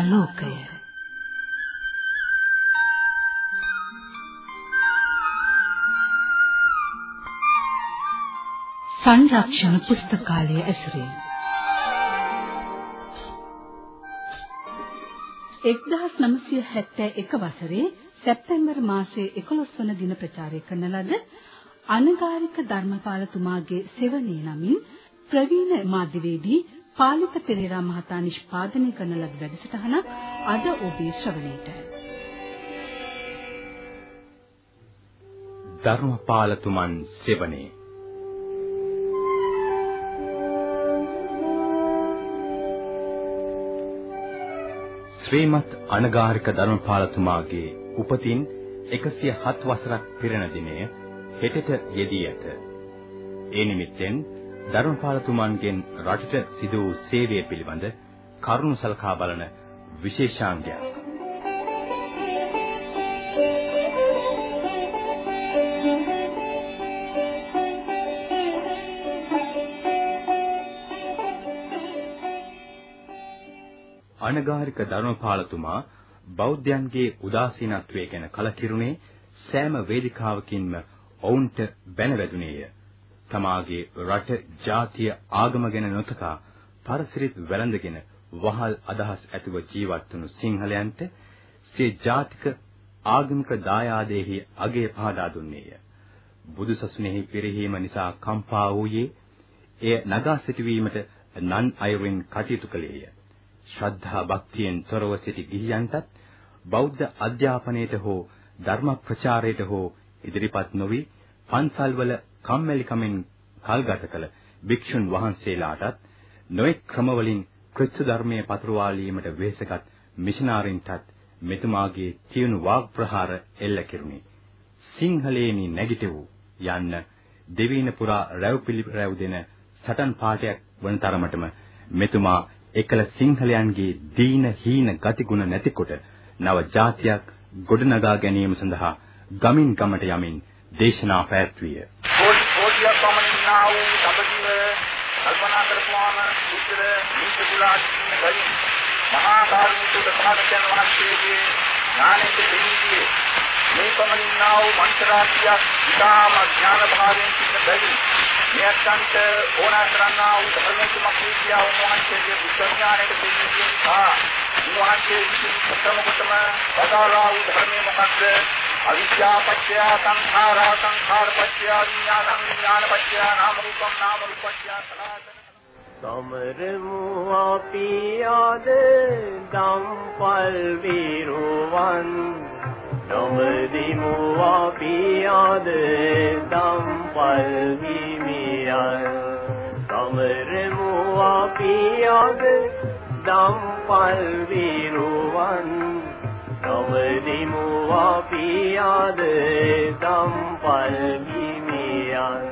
පුනරාලෝකය සංරක්ෂණ පුස්තකාලය ඇසුරින් 1971 වසරේ සැප්තැම්බර් මාසයේ 11 වන දින ප්‍රචාරය කරන ලද අනගාരിക ධර්මපාලතුමාගේ සෙවණේ නමින් ප්‍රවීණ මාධ්‍යවේදී පාලිත පෙරේරා මහතා නිෂ්පාදනය කරන ලද වැඩසටහනක් අද ඔබේ ශ්‍රවණයට. ධර්මපාලතුමන් සෙවණේ ශ්‍රීමත් අනගාരിക ධර්මපාලතුමාගේ උපතින් 107 වසරක් පිරෙන දිනය හෙටට යෙදී ඇත. ඒ නිමිත්තෙන් ධර්මපාලතුමන්ගෙන් රටට සිදු වූ සේවය පිළිබඳ කරුණු සලකා බලන විශේෂාංගයක්. අනගාരിക ධර්මපාලතුමා බෞද්ධයන්ගේ උදාසීනත්වය ගැන කලකිරුණේ සෑම වේදිකාවකින්ම ඔවුන්ට බැනවැදුනේය. තමාගේ රට, ජාතිය, ආගම ගැන නොතකා පරසිරිත් වැළඳගෙන වහල් අදහස් ඇතුව ජීවත් වුණු සිංහලයන්ට සිය ජාතික ආගමික දායාදෙහි අගය පහදා දුන්නේය. බුදුසසුනේහි පිරිහීම නිසා කම්පා වූයේ එය නගා සිටවීමට නන් අයුරින් කටයුතු කළේය. ශ්‍රද්ධා භක්තියෙන් තොරව සිටි ගිහියන්ටත් බෞද්ධ අධ්‍යාපනයට හෝ ධර්ම ප්‍රචාරයට හෝ ඉදිරිපත් නොවි පන්සල්වල කම්මැලිකමෙන් කල්ගත කළ භික්ෂුන් වහන්සේලාටත් නොඑක් ක්‍රමවලින් ක්‍රිස්තු ධර්මයේ පතුරවාලීමට වෙහෙසගත් මිෂනාරින්ටත් මෙතුමාගේ තියුණු වාග් ප්‍රහාර එල්ල කෙරුණි. සිංහලේනි නැගිටවූ යන්න දෙවියන පුරා රැව් පිළිරැව් දෙන සටන් පාඨයක් වන තරමටම මෙතුමා එකල සිංහලයන්ගේ දීන හීන ගතිගුණ නැතිකොට නව ජාතියක් ගොඩනගා ගැනීම සඳහා ගමින් ගමට යමින් දේශනා පැවැත්විය. කෝටි කෝටියක් පමණ ඉන්නා වූ දඹදිව කල්පනා කරපුවාම උත්තර නිකුලා කියන බැරි මහා කාරුණික තථාගතයන් වහන්සේගේ ඥානෙට දෙන්නේ මේ පමණ ඉන්නා වූ මන්ත්‍රාතිය ඉතාම ඥාන භාවයෙන් සිට බැරි මෙයන්ට ඕනා කරන්නා වූ ධර්මතුමක් විද්‍යාව උන්වහන්සේගේ බුද්ධ ඥානයට දෙන්නේ නිසා උන්වහන්සේ විසින් ප්‍රථම කොටම වදාළා වූ ධර්මයේ මොකක්ද? අවිද්‍යා පත්‍ය සංඛාරා සංඛාර පත්‍ය විඥානං විඥාන පත්‍ය නාම රූපං නාම රූප පත්‍ය සමරමු අපි ආද දම්පල් විරුවන් නොමදිමු අපි ආද දම්පල් හිමියන් සමරමු අපි ආද දම්පල් විරුවන් නොමදිමු අපි ආද දම්පල් හිමියන්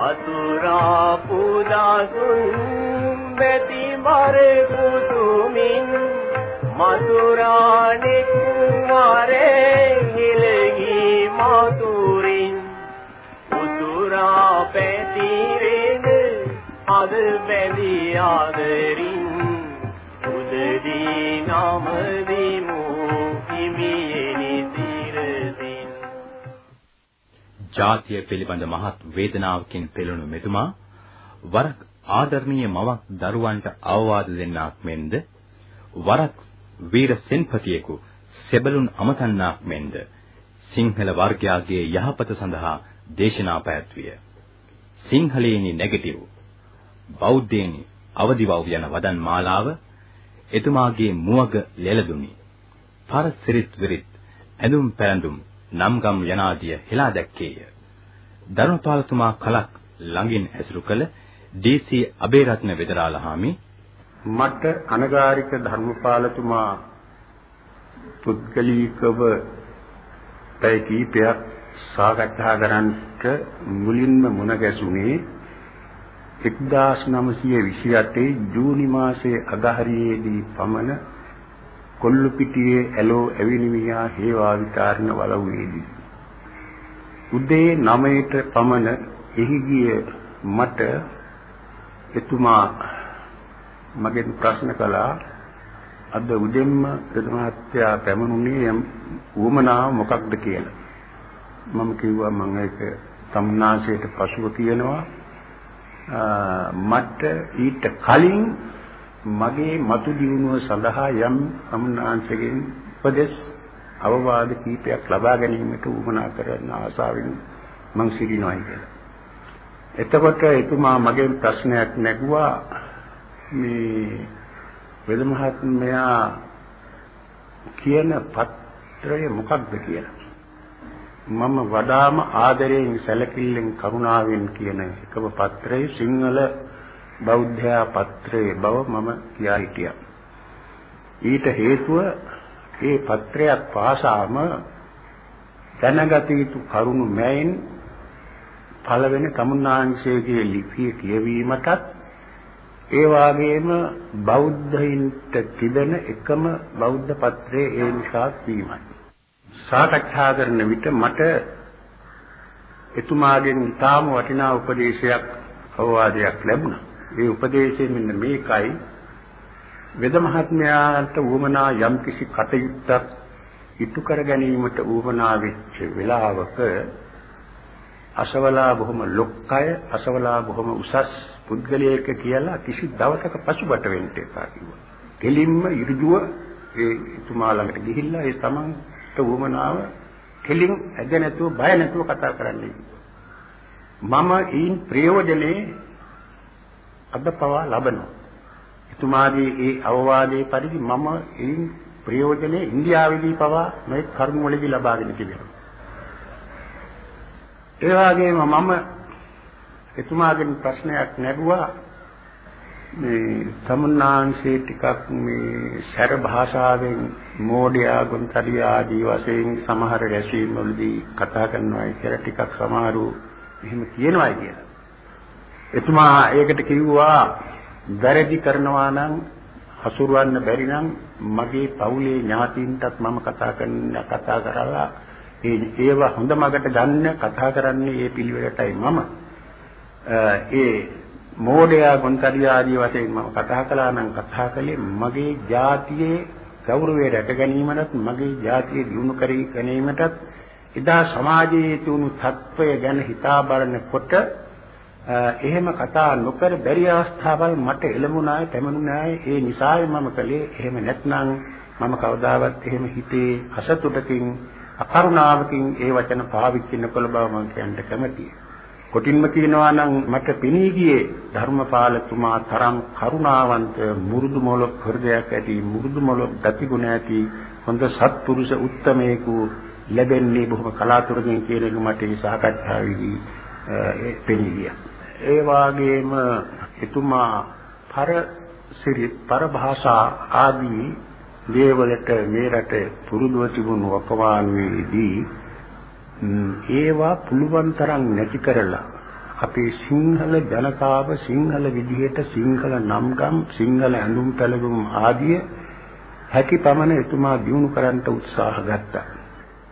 අතුරා පුදාසුන් බැති මර කුතුමින් මතුරානෙක් මාරේ හිලගි මතුරින්. උතුරා පැතිරෙන අද බැඳි ආදරින් උදදී නමදිමු හිමියෙනි තිරදින් ජාතිය පිළිබඳ මහත් වේදනාවකින් පෙළුණු මෙතුමා වරක් ආදරණීය මවක් දරුවන්ට අවවාද දෙන්නාක් මෙන්ද වරක් වීර සෙන්පතියෙකු සෙබළුන් අමතන්නාක් මෙන්ද සිංහල වර්ගයාගේ යහපත සඳහා දේශනා පැවැත්විය. සිංහලේනි නෙගටිව් බෞද්ධේනි අවදිවව් යන වදන් මාලාව එතුමාගේ මුවග ලෙලදුනි. පරසිරිත් විරිත් ඇඳුම් පැළඳුම් නම්ගම් යනාදිය හෙලා දැක්කේය. ධර්මපාලතුමා කලක් ළඟින් ඇසුරු කළ ඩී.සී. අබේරත්න වෙදරාළහාමි මට අනගාരിക ධර්මපාලතුමා පුද්ගලිකව පැය කීපයක් සාකච්ඡා කරන්නට මුලින්ම මුණ ගැසුනේ 1928 ජූනි මාසයේ අගහරියේදී පමණ කොල්ලුපිටියේ ඇලෝ ඇවිනිමියා හේවා විකාරණ වලව්වේදී උදේ 9ට පමණ එහි ගිය මට එතුමා මගෙන් ප්‍රශ්න කළා අද උදෙන්ම එතුමාත්‍යා පැමිණුනේ උවමනාව මොකක්ද කියලා. මම කිව්වා මම ඒක සම්නාසයට පසුව කියනවා මට ඊට කලින් මගේ මතු දියුණුව සඳහා යම් සම්නාංශයෙන් උපදෙස් අවවාද කීපයක් ලබා ගැනීමට උවමනා කරන ආසාවෙන් මං සිටිනවා කියලා. එතකොට එතුමා මගෙන් ප්‍රශ්නයක් නැගුවා මේ වෙද මහත්මයා කියන පත්‍රය මොකක්ද කියලා. මම වඩාම ආදරයෙන් සැලකිල්ලෙන් කරුණාවෙන් කියන එකම පත්‍රය සිංහල බෞද්ධයා පත්‍රයේ බව මම කියා හිටියා. ඊට හේතුව ඒ පත්‍රයක් පාසාම දැනගත යුතු කරුණු මැයින් පළවෙනි තමුන්නාංශයේ ලිපිය කියවීමටත් ඒ වගේම බෞද්ධයින්ට තිබෙන එකම බෞද්ධ පත්‍රයේ ඒ නිසා වීමයි. සාකච්ඡා කරන විට මට එතුමාගෙන් තාම වටිනා උපදේශයක් අවවාදයක් ලැබුණා. ඒ උපදේශය මෙන්න මේකයි වෙද මහත්මයාට වුමනා යම් කිසි කටයුත්තක් ඉටු කර ගැනීමට වුමනා වෙච්ච වෙලාවක අසවලා බොහොම ලොක්කය අසවලා බොහොම උසස් පුද්ගලයෙක් කියලා කිසි දවසක පසුබට වෙන්න එපා කිව්වා. කෙලින්ම ඉරුදුව ඒ එතුමා ළඟට ගිහිල්ලා ඒ තමන්ට වුමනාව කෙලින් ඇද නැතුව බය නැතුව කතා කරන්න මම ඊන් ප්‍රයෝජනේ අද පවා ලබනවා. එතුමාගේ ඒ අවවාදයේ පරිදි මම ඊන් ප්‍රයෝජනේ ඉන්දියාවේදී පවා මේ කර්ම වලදී ලබාගෙන තිබෙනවා. ඒ වගේම මම එතුමාගෙන් ප්‍රශ්නයක් නැගුවා මේ සමුන්නාංශේ ටිකක් මේ සැර භාෂාවෙන් මෝඩයා ගුන්තරිය ආදී වශයෙන් සමහර රැසීම් වලදී කතා කරනවා කියලා ටිකක් සමහරු එහෙම කියනවා කියලා. එතුමා ඒකට කිව්වා වැරදි කරනවා නම් හසුරවන්න බැරි නම් මගේ පවුලේ ඥාතීන්ටත් මම කතා කරන්න කතා කරලා ඒ ඒව හොඳ මගට ගන්න කතා කරන්නේ ඒ පිළිවෙලටයි මම. ඒ මෝඩයා ගොන්තරිය ආදී වශයෙන් මම කතා කළා නම් කතා කළේ මගේ ජාතියේ ගෞරවය රැක ගැනීමටත් මගේ ජාතිය දියුණු කර ගැනීමටත් එදා සමාජයේ තුණු තත්වය ගැන හිතා බලනකොට එහෙම කතා නොකර බැරි අවස්ථාවල් මට එළඹුණායි පැමිණුණායි ඒ නිසායි මම කළේ එහෙම නැත්නම් මම කවදාවත් එහෙම හිතේ අසතුටකින් අකරුණාවකින් ඒ වචන පාවිච්චි නොකළ බව මම කියන්න කැමතියි. කොටින්ම කියනවා නම් මට පෙනී ගියේ ධර්මපාලතුමා තරම් කරුණාවන්ත මුරුදු මොළොක් හෘදයක් ඇති මුරුදු මොළොක් ගතිගුණ ඇති හොඳ සත්පුරුෂ උත්තමයෙකු ලැබෙන්නේ බොහොම කලාතුරකින් කියන එක මට මේ සාකච්ඡාවේදී පෙනී ගියා. ඒ වාගේම එතුමා පර සිරිත් පර භාෂා ආදී දේවලට මේ රට පුරුදුව තිබුණු වකවානුවේදී ඒවා පුළුවන් තරම් නැති කරලා අපේ සිංහල ජනතාව සිංහල විදිහට සිංහල නම්ගම් සිංහල ඇඳුම් පැළඳුම් ආදිය හැකි පමණ එතුමා දිනු කරන්නට උත්සාහ ගත්තා.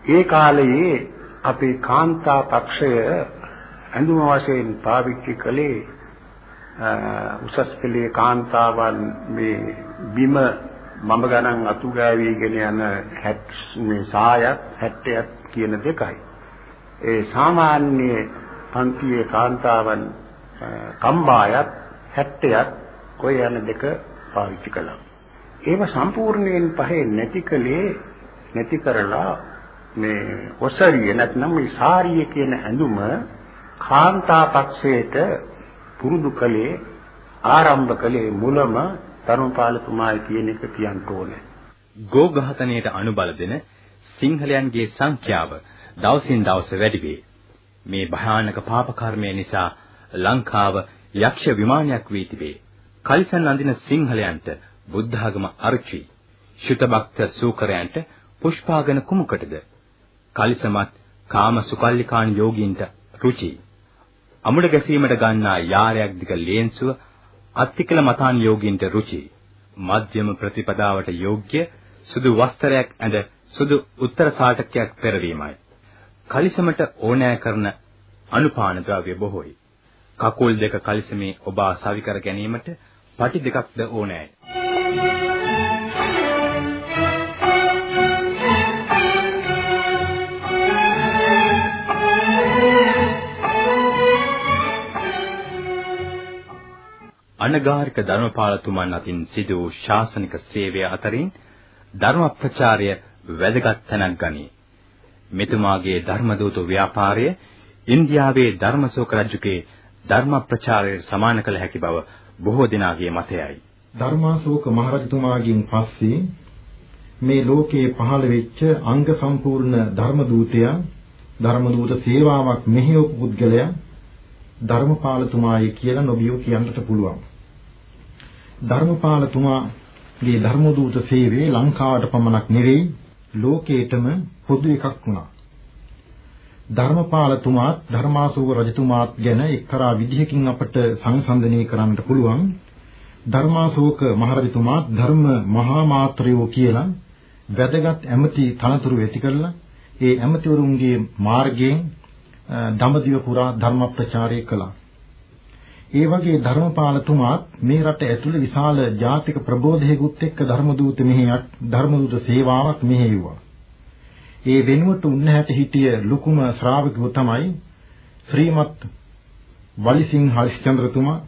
ඒ කාලයේ අපේ කාන්තා පක්ෂය ඇඳුම වශයෙන් පාවිච්චි කළේ උසස් පෙළේ කාන්තාවන් මේ බිම මම ගණන් අතු ගෑවිගෙන යන හැට් මේ සායත් 70ක් කියන දෙකයි. ඒ සාමාන්‍ය පන්තියේ කාන්තාවන් කම්බායත් 70ක් කොයි යන දෙක පාවිච්චි කළා. ඒව සම්පූර්ණයෙන් පහේ නැතිකලේ නැති කරලා මේ ඔසරිය නැත්නම් මේ සාරිය කියන ඇඳුම කාන්තා පක්ෂයට පුරුදු කළේ ආරම්භ කළේ මුලම තරුණපාලතුමායි කියන එක කියන්න ඕනේ. ගෝ ඝාතනයට අනුබල දෙන සිංහලයන්ගේ සංඛ්‍යාව දවසින් දවස වැඩි වේ. මේ භයානක පාප කර්මය නිසා ලංකාව යක්ෂ විමානයක් වී තිබේ. කලිසන් අඳින සිංහලයන්ට බුද්ධාගම අර්චි. ශුතභක්ත සූකරයන්ට පුෂ්පාගන කුමුකටද. කලිසමත් කාම සුකල්ලිකාන් යෝගීන්ට රුචි. අමුඩ ගැසීමට ගන්නා යාරයක් දිග ලේන්සුව අත්තිකල මතාන් යෝගින්ට රුචි මධ්‍යම ප්‍රතිපදාවට යෝග්‍ය සුදු වස්ත්‍රයක් ඇඳ සුදු උත්තර සාටකයක් පෙරවීමයි කලිසමට ඕනෑ කරන අනුපාන ද්‍රව්‍ය බොහෝයි. කකුල් දෙක කලිසමේ ඔබා සවි කර ගැනීමට පටි දෙකක්ද ඕනෑයි. අනගාരിക ධර්මපාලතුමන් අතින් සිදු වූ ශාසනික සේවය අතරින් ධර්ම ප්‍රචාරය වැදගත් තැනක් ගනී. මෙතුමාගේ ධර්මදූත ව්‍යාපාරය ඉන්දියාවේ ධර්මශෝක රජුගේ ධර්ම ප්‍රචාරයට සමාන කළ හැකි බව බොහෝ දෙනාගේ මතයයි. ධර්මාශෝක මහරජතුමාගෙන් පස්සේ මේ ලෝකයේ පහළ වෙච්ච අංග සම්පූර්ණ ධර්ම දූතයා ධර්ම දූත සේවාවක් මෙහෙයපු පුද්ගලයා ධර්මපාලතුමායි කියලා නොබියෝ කියන්නට පුළුවන්. ධර්මපාලතුමාගේ ධර්මදූත සේවය ලංකාවට පමණක් නෙවෙයි ලෝකේටම පොදු එකක් වුණා. ධර්මපාලතුමාත් ධර්මාසෝක රජතුමාත් ගැන එක්තරා විදිහකින් අපට සංසන්දනය කරන්නට පුළුවන්. ධර්මාසෝක මහරජතුමාත් ධර්ම මහා මාත්‍රයෝ කියලා වැදගත් ඇමති තනතුරු ඇති කරලා ඒ ඇමතිවරුන්ගේ මාර්ගයෙන් දඹදිව පුරා ධර්ම ප්‍රචාරය කළා. ඒ වගේ ධර්මපාලතුමාත් මේ රට ඇතුළේ විශාල ජාතික ප්‍රබෝධයකුත් එක්ක ධර්මදූත මෙහෙයක් ධර්මදූත සේවාවක් මෙහෙයුවා. ඒ වෙනුවට උන්නහැට හිටිය ලොකුම ශ්‍රාවකව තමයි ශ්‍රීමත් වලිසිංහ හරිශ්චන්ද්‍රතුමා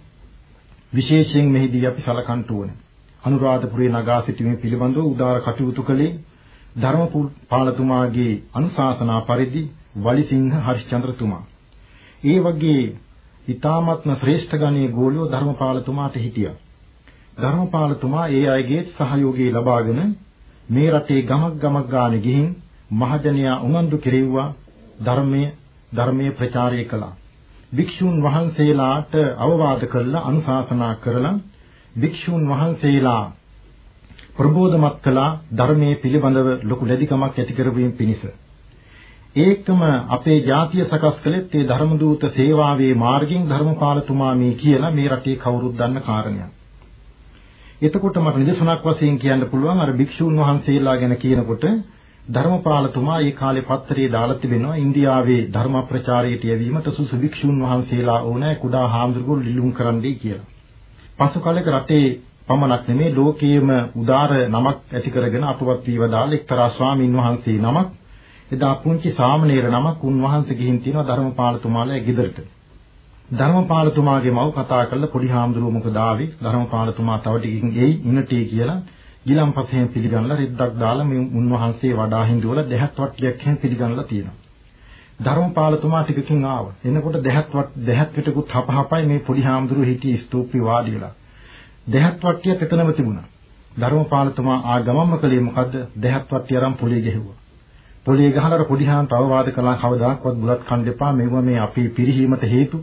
විශේෂයෙන් මෙහිදී අපි සලකන්න ඕනේ. අනුරාධපුරේ නගා සිටීමේ පිළිබඳව උදාර කටයුතු කළේ ධර්මපාලතුමාගේ අනුශාසනා පරිදි වලිසිංහ හරිශ්චන්ද්‍රතුමා. ඒ වගේ ඊ타මත්ම ශ්‍රේෂ්ඨ ගණයේ ගෝලියෝ ධර්මපාලතුමාට හිටියා. ධර්මපාලතුමා ඒ අයගේ සහයෝගය ලබාගෙන මේ රටේ ගමක් ගමක් ගානේ ගිහින් මහජනයා උනන්දු කෙරෙව්වා ධර්මයේ ධර්මයේ ප්‍රචාරය කළා. භික්ෂුන් වහන්සේලාට අවවාද කළා අනුශාසනා කරලා භික්ෂුන් වහන්සේලා ප්‍රබෝධමත් කළා ධර්මයේ පිළිබඳව ලොකු ලැබිකමක් ඇති කරවීම පිණිස. ඒකම අපේ ජාතිය සකස් කළෙත් ඒ ධර්ම දූත සේවාවේ මාර්ගයෙන් ධර්මපාලතුමා මේ කියලා මේ රටේ කවුරුත් දන්න කාරණයක්. එතකොට මට නිදසුනක් වශයෙන් කියන්න පුළුවන් අර භික්ෂූන් වහන්සේලා ගැන කියනකොට ධර්මපාලතුමා ඒ කාලේ පත්තරේ දාලා තිබෙනවා ඉන්දියාවේ ධර්ම ප්‍රචාරයට යැවීමට සුසු භික්ෂූන් වහන්සේලා ඕනෑ කුඩා හාමුදුරුවෝ ලිලුම් කරන්නයි කියලා. පසු කාලයක රටේ පමණක් නෙමේ ලෝකයේම උදාර නමක් ඇති කරගෙන අපවත් වීව දාල එක්තරා ස්වාමින් වහන්සේ නමක් එදා පුංචි සාමණේර නමක් උන්වහන්සේ ගිහින් තියෙනවා ධර්මපාලතුමාලා ගෙදරට. ධර්මපාලතුමාගේ මව් කතා කරලා පොඩි හාමුදුරුවෝ මොකද ආවේ ධර්මපාලතුමා තව ටිකකින් එයි ඉන්නටේ කියලා ගිලම්පසෙන් පිළිගන්නලා රෙද්දක් දාලා මේ උන්වහන්සේ වඩා හිඳුවල දෙහත් වට්ටියක් හැන් පිළිගන්නලා තියෙනවා. ධර්මපාලතුමා ටිකකින් ආවා. එනකොට දෙහත් වට දෙහත් පිටකුත් හපහපයි මේ පොඩි හාමුදුරුවෝ හිටියේ ස්තූපේ වාඩි වෙලා. දෙහත් වට්ටියක් එතනම තිබුණා. ධර්මපාලතුමා ආ ගමම්ම කළේ මොකද්ද? දෙහත් වට්ටිය අරන් පොලේ ගැහුවා. පොලේ ගහලා පොඩි හාන්ට අවවාද කළා කවදාකවත් බුලත් කන්න එපා මේව මේ අපේ පිරිහීමට හේතු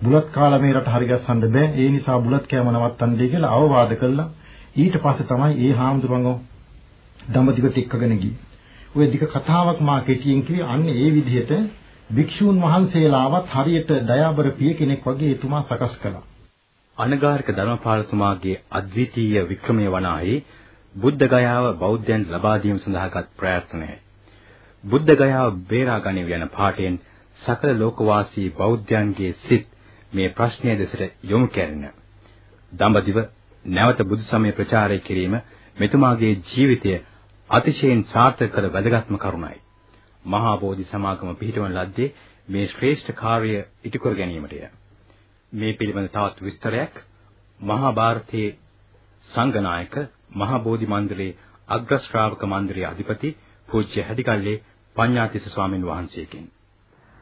බුලත් කාලා මේ රට හරි ගස්සන්න බෑ ඒ නිසා බුලත් කෑම නවත්තන්නයි කියලා අවවාද කළා ඊට පස්සේ තමයි ඒ හාමුදුරන්ව දඹදිවට එක්කගෙන ගියේ. ඔය දික කතාවක් මා කෙටියෙන් කිව්වේ අන්න ඒ විදිහට භික්ෂූන් වහන්සේලාවත් හරියට දයාබර පිය කෙනෙක් වගේ එතුමා සකස් කළා. අනගාരിക ධර්මපාලතුමාගේ අද්විතීය වික්‍රමයේ වනාහි බුද්ධ ගයාව බෞද්ධයන් ලබා දීම සඳහාගත් ප්‍රයත්නයයි බුද්ධ ගයාව බේරා ගනිව යන පාඨයෙන් සකල ලෝකවාසී බෞද්ධයන්ගේ සිත් මේ ප්‍රශ්නය දෙසට යොමු කරන. දඹදිව නැවත බුදුසමය ප්‍රචාරය කිරීම මෙතුමාගේ ජීවිතය අතිශයින් සාර්ථක කළ වැදගත්ම කරුණයි. මහා බෝධි සමාගම පිහිටවන ලද්දේ මේ ශ්‍රේෂ්ඨ කාර්ය ඉටුකර ගැනීමටය. මේ පිළිබඳ තවත් විස්තරයක් මහා ಭಾರತයේ සංඝනායක මහා බෝධි මණ්ඩලයේ අග්‍ර ශ්‍රාවක මණ්ඩලයේ අධිපති පූජ්‍ය හැදිකල්ලේ පඤ්ඤාතිස්ස ස්වාමීන් වහන්සේකින්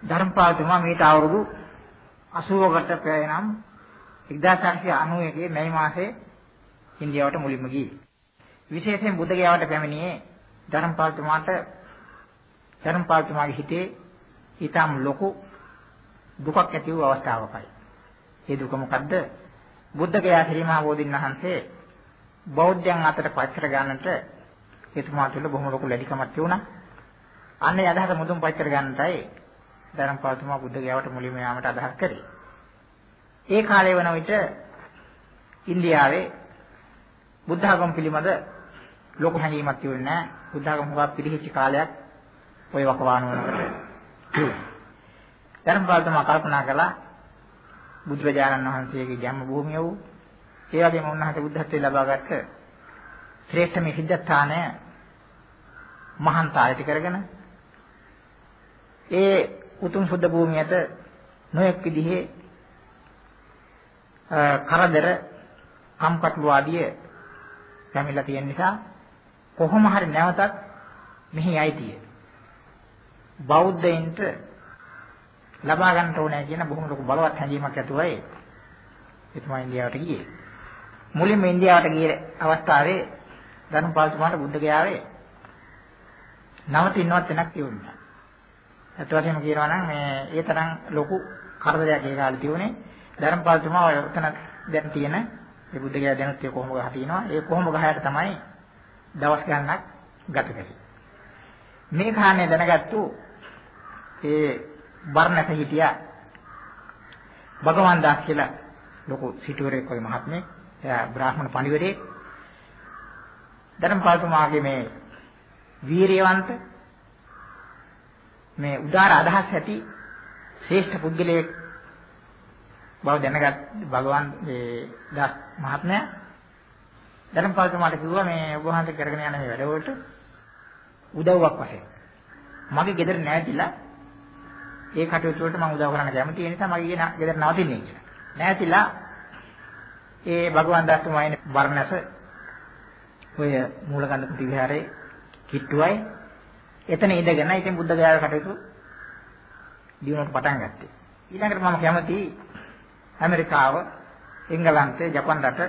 ධර්මපාල තුමා මේට අවුරුදු 80කට පෙර නම් 1991 මැයි මාසේ ඉන්දියාවට මුලින්ම ගියේ. විශේෂයෙන් බුද්ධ ගයාවට පැමිණියේ ධර්මපාලතුමාට ධර්මපාලතුමාගේ හිතේ ඊටම ලොකු දුකක් ඇති වූ අවස්ථාවකයි. ඒ දුක මොකද්ද? බුද්ධ ගයා ශ්‍රී මහා බෝධින් වහන්සේ බෞද්ධයන් අතර පච්චර ගන්නට එතුමා තුළ බොහොම ලොකු ලැබිකමක් තිබුණා. අන්නේ අදහස මුදුන්පත් කර ගන්නටයි ධර්මපාලතුමා බුද්ධ ගයාවට මුලින්ම යාමට අදහස් කරේ. ඒ කාලේ වන විට ඉන්දියාවේ බුද්ධ ආගම පිළිබඳ ලොකු හැඟීමක් තිබුණේ නැහැ. බුද්ධ ආගම හුඟක් පිළිහිච්ච කාලයක් ওই වකවානුව වලට. ධර්මපාලතුමා කල්පනා කළා බුදුරජාණන් වහන්සේගේ ජන්ම භූමිය වූ ඒ වගේම උන්වහන්සේ බුද්ධත්වයේ ලබාගත් ශ්‍රේෂ්ඨ මේ සිද්ධාස්ථානය මහන්තායති කරගෙන ඒ උතුම් සුද්ධ භූමියට නොයෙක් විදිහේ කරදර කම්කටොළු ආදිය පැමිණලා තියෙන නිසා කොහොම හරි නැවතත් මෙහි අයිතිය බෞද්ධයින්ට ලබා ගන්න ඕනේ කියන බොහොම ලොකු බලවත් හැඟීමක් ඇතුවයි එතුමා ඉන්දියාවට ගියේ. මුලින්ම ඉන්දියාවට ගිය අවස්ථාවේ ධර්මපාලතුමාට බුද්ධ ගයාවේ නවතින්නවත් වෙනක් තියුණා. අත් වශයෙන්ම කියනවා නම් මේ ඒ තරම් ලොකු කරදරයක් ඒ කාලේ තියුණේ ධර්මපාලතුමා ඔය උතන දැන් තියෙන මේ බුද්ධ ගයා දැනුත් ඒ කොහොම ගහ තිනවා. ඒ කොහොම ගහයට තමයි දවස් ගණනක් ගත කරේ. මේ කාණේ දැනගත්තු ඒ බර්ණක හිටියා භගවන් දාස් කියලා ලොකු සිටුවරයෙක් වගේ මහත්මයෙක්. එයා බ්‍රාහ්මණ පඬිවරයෙක්. ධර්මපාලතුමාගේ මේ වීරියවන්ත මේ උදාර අදහස් ඇති ශ්‍රේෂ්ඨ පුද්ගලයෙක් බව දැනගත් භගවන් මේ දාස් මහත්මයා ධර්මපාලතුමාට කිව්වා මේ ඔබ වහන්සේ කරගෙන යන මේ වැඩවලට උදව්වක් වශයෙන් මගේ ගෙදර නැතිලා ඒ කටයුතු වලට මම උදව් කරන්න කැමති. ඒ නිසා මගේ ගෙදර නවතින්නේ කියලා. නැතිලා ඒ භගවන් දාස්තුමායිනේ බර්ණස ඔය මූලකන්ද කුටි විහාරේ කිට්ටුවයි එතන ඉඳගෙන ඉතින් බුද්ධ ගයාවේ කටයුතු දිනුවට පටන් ගත්තේ. ඊළඟට මම කැමති ඇමරිකාව, එංගලන්තය, ජපන් රට,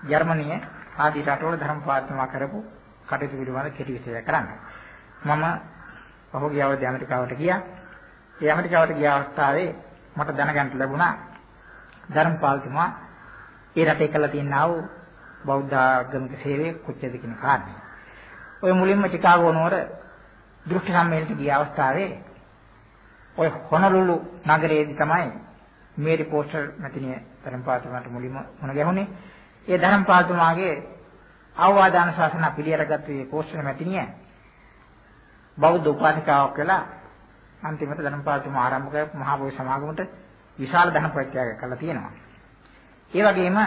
ජර්මනිය ආදී රටවල ධර්ම පාත්මා කරපු කටයුතු පිළිබඳ කෙටි විස්තරයක් කරන්න. මම පහුගිය අවුරුද්දේ ඇමරිකාවට ගියා. ඒ ඇමරිකාවට ගිය අවස්ථාවේ මට දැනගන්න ලැබුණා ධර්මපාලතුමා ඒ රටේ කළා තියෙනා වූ බෞද්ධ ආගමික සේවය කොච්චරද කියන කාරණය. ඔය මුලින්ම චිකාගෝ නුවර දෘෂ්ටි සම්මේලනයට ගිය අවස්ථාවේ ඔය හොනලුලු නගරයේදී තමයි මේරි පෝස්ටර් මැතිණිය ධර්මපාලතුමාට මුලින්ම මුණ ගැහුනේ. ඒ ධර්මපාලතුමාගේ අවවාදාන ශාසන පිළිඅරගත්තු මේ පෝස්ටර් මැතිණිය බෞද්ධ උපාසිකාවක් වෙලා අන්තිමට ධර්මපාලතුමා ආරම්භ කරපු මහා බෝධි සමාගමට විශාල ධන ප්‍රත්‍යාගයක් කළා තියෙනවා. ඒ වගේම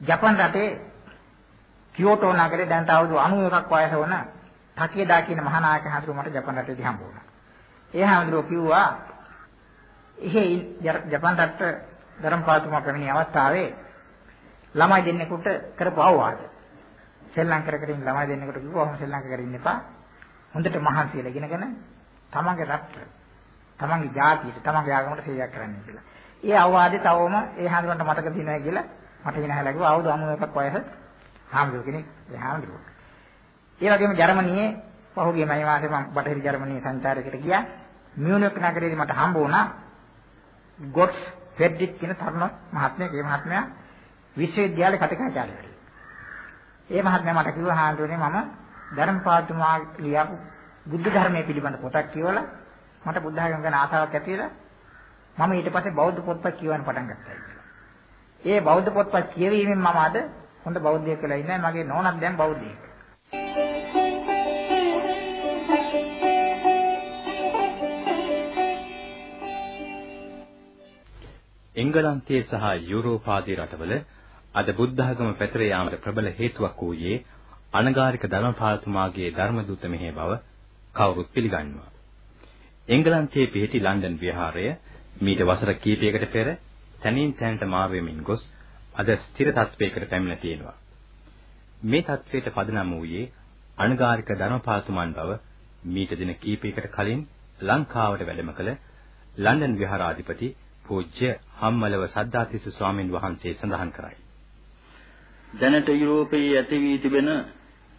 ජපන් රටේ කියෝටෝ නගරේ දැන් අවුරුදු 91ක් වයස වන ටකියදා කියන මහානායක හඳුරු මට ජපන් රටේදී හම්බ වුණා. ඒ හඳුරු කිව්වා එහෙ ජපන් රට ධර්මපාලතුමා පැමිණි අවස්ථාවේ ළමයි දෙන්නෙකුට කරපු අවවාද. සෙල්ලම් කර කර ඉන්න ළමයි දෙන්නෙකුට කිව්වා ඔහොම සෙල්ලම් කර ඉන්න එපා. හොඳට මහන්සියලා ඉගෙනගෙන තමන්ගේ රට තමන්ගේ ජාතියට තමන්ගේ ආගමට සේවයක් කරන්න කියලා. ඒ අවවාදේ තවම ඒ හාමුදුරන්ට මතක තියෙනවා කියලා මට විනාහලා කිව්වා අවුරුදු 91ක් වයස හාමුදුරු කෙනෙක් ඒ හාමුදුරුවෝ. ඒ වගේම ජර්මනියේ පහුගිය මයි මාසේ මම බටහිර ජර්මනියේ සංචාරයකට ගියා. මියුනික් නගරයේදී මට හම්බ වුණා ගොට්ස් ෆෙඩ්රික් කියන තරුණ මහත්මයෙක්. ඒ මහත්මයා විශ්වවිද්‍යාලේ කතිකාචාර්යවරු. ඒ මහත්මයා මට කිව්වා හාමුදුරනේ මම ධර්මපාලතුමා ලියපු බුද්ධ ධර්මයේ පිළිබඳ පොතක් කියවලා මට බුද්ධ ධර්ම ගැන ආසාවක් ඇති වෙලා මම ඊට පස්සේ බෞද්ධ පොත්පත් කියවන්න පටන් ගත්තා කියලා. ඒ බෞද්ධ පොත්පත් කියවීමෙන් මම අද හොඳ බෞද්ධයෙක් වෙලා ඉන්නේ. මගේ නෝනක් දැන් බෞද්ධයෙක්. එංගලන්තයේ සහ යුරෝප ආදී රටවල අද බුද්ධඝම පැතිර යාමට ප්‍රබල හේතුවක් වූයේ අනගාരിക ධර්මපාලතුමාගේ ධර්මදූත මෙහි බව කවුරුත් පිළිගන්නවා. එංගලන්තයේ පිහිටි ලන්ඩන් විහාරය මීට වසර කිහිපයකට පෙර තනින් තැනට මාර වෙමින් ගොස් අද ස්ථිර තත්වයකට පැමිණ තියෙනවා. මේ තත්වයට පදනම් වූයේ අනගාരിക ධර්මපාලතුමන් බව මීට දින කිහිපයකට කලින් ලංකාවට වැඩම කළ ලන්ඩන් විහාරාධිපති පූජ්‍ය හම්මලව සද්ධාතිස්ස ස්වාමින් වහන්සේ සඳහන් කරයි. දැනට යුරෝපයේ ඇති වී තිබෙන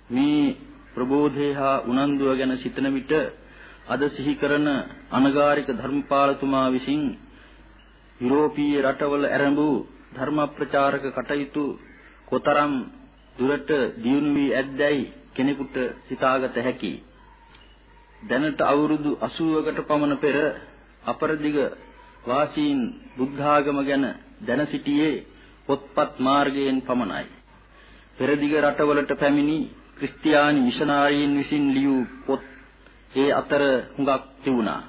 මේ ප්‍රබෝධය හා උනන්දුව ගැන සිතන විට අද සිහි කරන අනගාരിക ධර්මපාලතුමා විසින් යුරෝපීය රටවල ආරම්භ ධර්ම ප්‍රචාරක කටයුතු කොතරම් දුරට දියුණු වී ඇද්දැයි කෙනෙකුට සිතාගත හැකියි. දැනට අවුරුදු 80කට පමණ පෙර අපරදිග වාසීන් බුද්ධාගම ගැන දැන සිටියේ පොත්පත් මාර්ගයෙන් පමණයි. පෙරදිග රටවලට පැමිණි ක්‍රිස්තියානි මිෂනාරීන් විසින් ලියූ පොත් ඒ අතර හුඟක් තිබුණා.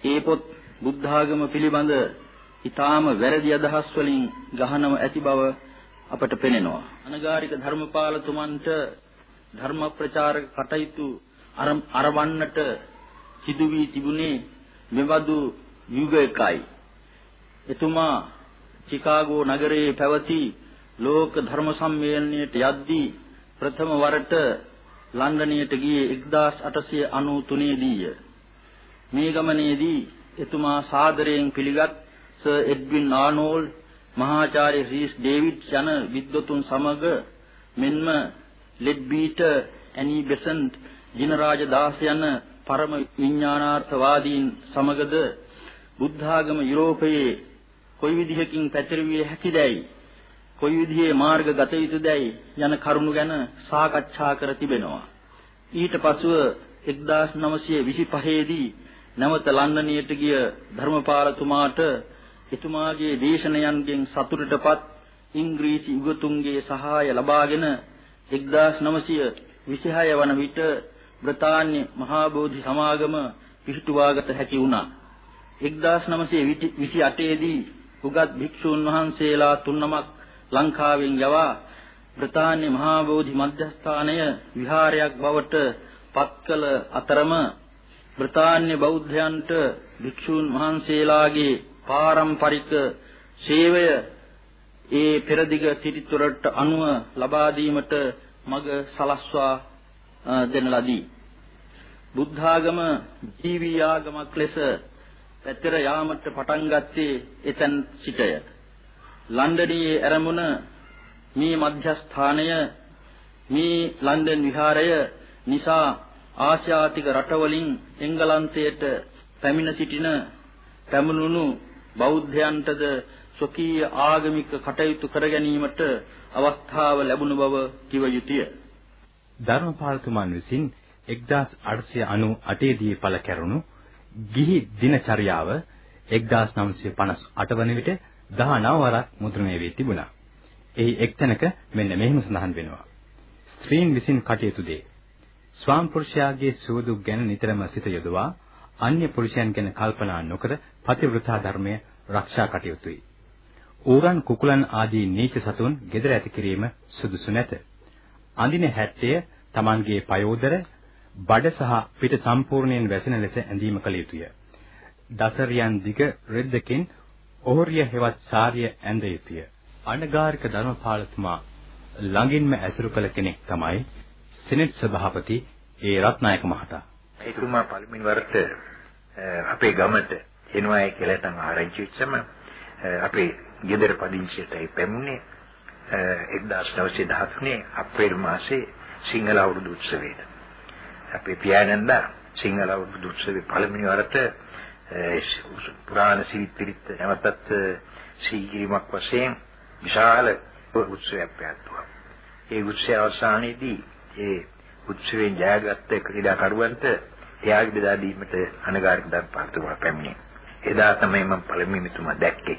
ඒ පොත් බුද්ධ ආගම පිළිබඳ ඊටාම වැරදි අදහස් වලින් ගහනව ඇති බව අපට පෙනෙනවා. අනගාരിക ධර්මපාලතුමන්ට ධර්ම ප්‍රචාරක කටයුතු අරවන්නට සිදු වී තිබුණේ මෙබඳු යුගයකයි. එතුමා චිකාගෝ නගරයේ පැවති ලෝක ධර්ම සම්මේලනයට යද්දී ප්‍රථම වරට ලන්ඩනයට ගියේ 1893 දීය. මේ ගමනේදී එතුමා සාදරයෙන් පිළිගත් සර් එඩ්වින් ආනෝල්ඩ් මහාචාර්ය රීස් ඩේවිඩ් යන විද්වතුන් සමග මෙන්ම ලෙඩ්බීට ඇනි බෙසන්ට් ජිනරාජ දාස යන පරම විඥානාර්ථවාදීන් සමගද බුද්ධාගම යුරෝපයේ කොයි විදිහකින් පැතිරවිය හැකිදැයි කොයි විදිහේ මාර්ග ගත යුතුදැයි යන කරුණු ගැන සාකච්ඡා කර තිබෙනවා. ඊට පසුව 1925 දී නැවත ලන්ඩනයට ගිය ධර්මපාලතුමාට එතුමාගේ දේශනයන්ගෙන් සතුටටපත් ඉංග්‍රීසි උගතුන්ගේ සහාය ලබාගෙන 1926 වන විට බ්‍රතාන්‍ය මහා බෝධි සමාගම පිහිටුවාගත හැකි වුණා. 1928 දී උගත් භික්ෂූන් වහන්සේලා තුන්නමක් ලංකාවෙන් යවා බ්‍රතාන්‍ය මහා බෝධි මධ්‍යස්ථානය විහාරයක් බවට පත්කල අතරම බ්‍රතාන්‍ය බෞද්ධයන්ට භික්ෂූන් වහන්සේලාගේ පාරම්පරික සේවය ඒ පෙරදිග සිරිතුරට අනුව ලබා දීමට මඟ සලස්වා දෙන ලදී. බුද්ධාගම ජීවී ආගමක් ලෙස පැතිර යාමට පටන් ගත්තේ එතෙන් සිටය. ලන්ඩනයේ ආරමුණ මේ මධ්‍යස්ථානය මේ ලන්ඩන් විහාරය නිසා ආසියාතික රටවලින් එංගලන්තයට පැමිණ සිටින පැමුණුණු බෞද්ධයන්ටද ස්වකීය ආගමික කටයුතු කර ගැනීමට අවස්ථාව ලැබුණ බව කිව යුතුය. ධර්මපාලතුමන් විසින් 1898 දී පළ කැරුණු ගිහි දිනචරියාව 1958 වන විට 19 වරක් මුද්‍රණය වී තිබුණා. එහි එක්තැනක මෙන්න මෙහිම සඳහන් වෙනවා. ස්ත්‍රීන් විසින් කටයුතු දේ. ස්වාම පුරුෂයාගේ සුවදුක් ගැන නිතරම සිත යොදවා අන්‍ය පුරුෂයන් ගැන කල්පනා නොකර පතිවෘතා ධර්මය රක්ෂා කටයුතුයි. ඌරන් කුකුලන් ආදී නීච සතුන් gedara ඇති කිරීම සුදුසු නැත. අඳින හැට්ටය Tamanගේ පයෝදර බඩ සහ පිට සම්පූර්ණයෙන් වැසෙන ලෙස ඇඳීම කළ යුතුය. දසරියන් දිග රෙද්දකින් ඕරිය හෙවත් සාරිය ඇඳ යුතුය. අනගාരിക ධර්මපාලතුමා ළඟින්ම ඇසුරු කළ කෙනෙක් තමයි සෙනෙට් සභාපති ඒ රත්නායක මහතා. එතුමා පළමුවෙනි වරට අපේ ගමට එනවායි කියලා තමයි ආරංචි වෙච්චම අපේ ගෙදර පදිංචියටයි පැමුණේ 1913 අප්‍රේල් මාසේ සිංහල අවුරුදු උත්සවයට. අපේ පියාණන්දා සිංහල අවුරුදු උත්සවේ පළමුවෙනි වරට පුරාණ සිරිත් පිරිත් නැවතත් සීගිරිමක් වශයෙන් විශාල උත්සවයක් පැවැත්වුවා. ඒ උත්සවය අවසානයේදී ඒ උත්සවයෙන් ජයගත්ත ක්‍රීඩාකරුවන්ට ත්‍යාග බෙදා දීමට අනගාരിക දර්පාතුමා පැමිණේ. එදා තමයි මම පළමුවෙන් එතුමා දැක්කේ.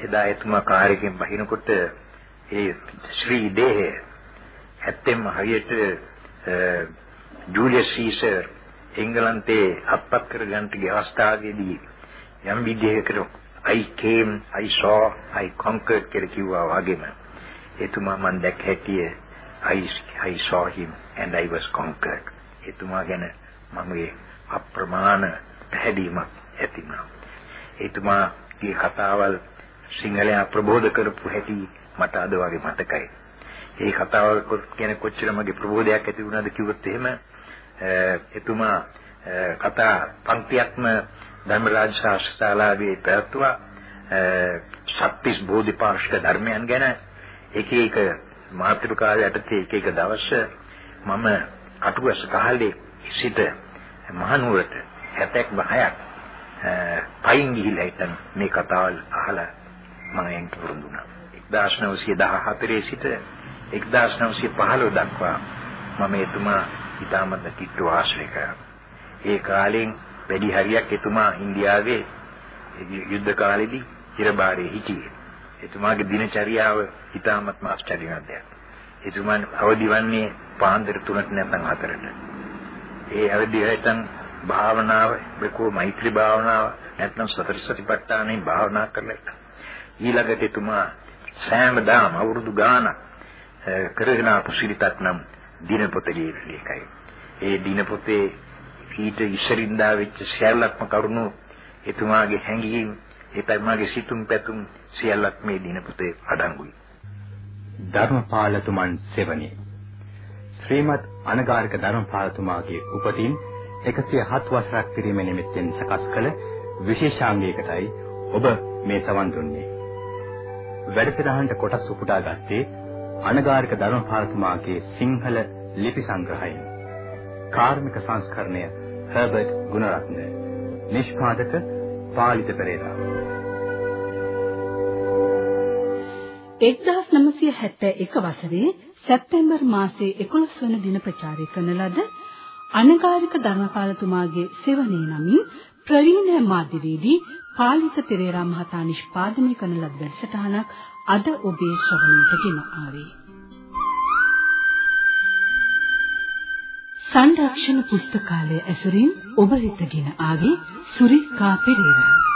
එදා එතුමා කාර්යයෙන් බහිනකොට ඒ ශ්‍රී දේහය ඇත්තෙන්ම හරියට ජූලියස් සීසර් එංගලන්තේ අත්පත් කරගන්නට ගිය අවස්ථාවේදී යම් විදිහකට I came I saw I conquered කියලා කිව්වා වගේම එතුමා මම දැක්ක හැටිය I I saw him and I was conquered. එතුමා ගැන මම ඒ අප්‍රමාණ පැහැදීමක් ඇති වුණා. එතුමාගේ කතාවල් සිංහලයා ප්‍රබෝධ කරපු හැටි මට අද වගේ මතකයි. ඒ කතාව ගැන කොච්චර මගේ ප්‍රබෝධයක් ඇති වුණාද කිව්වොත් එහෙම එතුමා කතා පන්තියක්ම ධර්මරාජ ශාස්ත්‍රශාලාවේ පැවැත්වුවා ශක්තිස් බෝධිපාක්ෂික ධර්මයන් ගැන එක එක මාතෘකාව යටතේ එක එක දවස් මම අටුවස කහලේ සිට මහනුවරට 76ක් 6ක් පයින් ගිහිල්ලා හිටන් මේ කතාවල් අහලා මම එන්ට පුරුදුනා 1914 සිට 1915 දක්වා මම එතුමා ඉතාමත් කිට්ටු ආශ්‍රය කරා. ඒ කාලෙන් වැඩි හරියක් එතුමා ඉන්දියාවේ යුද්ධ කාලෙදී හිරබාරේ හිටියේ. එතුමාගේ දිනචරියාව ඉතාමත් ආශ්චර්යවත් දෙයක්. එතුමා අවදිවන්නේ පාන්දර 3ට නැත්නම් 4ට. ඒ අවදි වෙතන් භාවනාව බකෝ මෛත්‍රී භාවනාව නැත්නම් සතර සතිපට්ඨානේ භාවනා කරලා ඊළඟට එතුමා සෑමදාම අවුරුදු ගාණක් කරගෙන ආපු සිරිතක් නම් දිනපොත ලියන එකයි. ඒ දිනපොතේ ඊට ඉස්සරින්දා වෙච්ච සියල්ලක්ම කරුණු එතුමාගේ හැඟීම් එතුමාගේ සිතුම් පැතුම් සියල්ලක් මේ දිනපොතේ අඩංගුයි. ධර්මපාලතුමන් සෙවණේ ශ්‍රීමත් අනගාരിക ධර්මපාලතුමාගේ උපතින් 107 වසරක් පිරීම නිමිත්තෙන් සකස් කළ විශේෂාංගයකටයි ඔබ මේ සවන් දුන්නේ. වැඩසටහනට කොටස් උපුටා ගත්තේ අනගාരിക ධර්මපාලතුමාගේ සිංහල ලිපි සංග්‍රහයෙන් කාර්මික සංස්කරණය හර්බර්ට් ගුණරත්න නිෂ්පාදක පාලිත පෙරේරා. 1971 වසරේ සැප්තැම්බර් මාසයේ 11 වන දින ප්‍රචාරය කරන ලද අනගාരിക ධර්මපාලතුමාගේ සෙවණේ නමින් ප්‍රවීණ මාධ්‍යවේදී පාලිත පෙරේරා මහතා නිෂ්පාදනය කරන ලද වැඩසටහනක් අද ඔබේ ශ්‍රවණයට ගෙන ආවේ. සංරක්ෂණ පුස්තකාලය ඇසුරින් ඔබ වෙතගෙන ආවේ සුරිකා පෙරේරා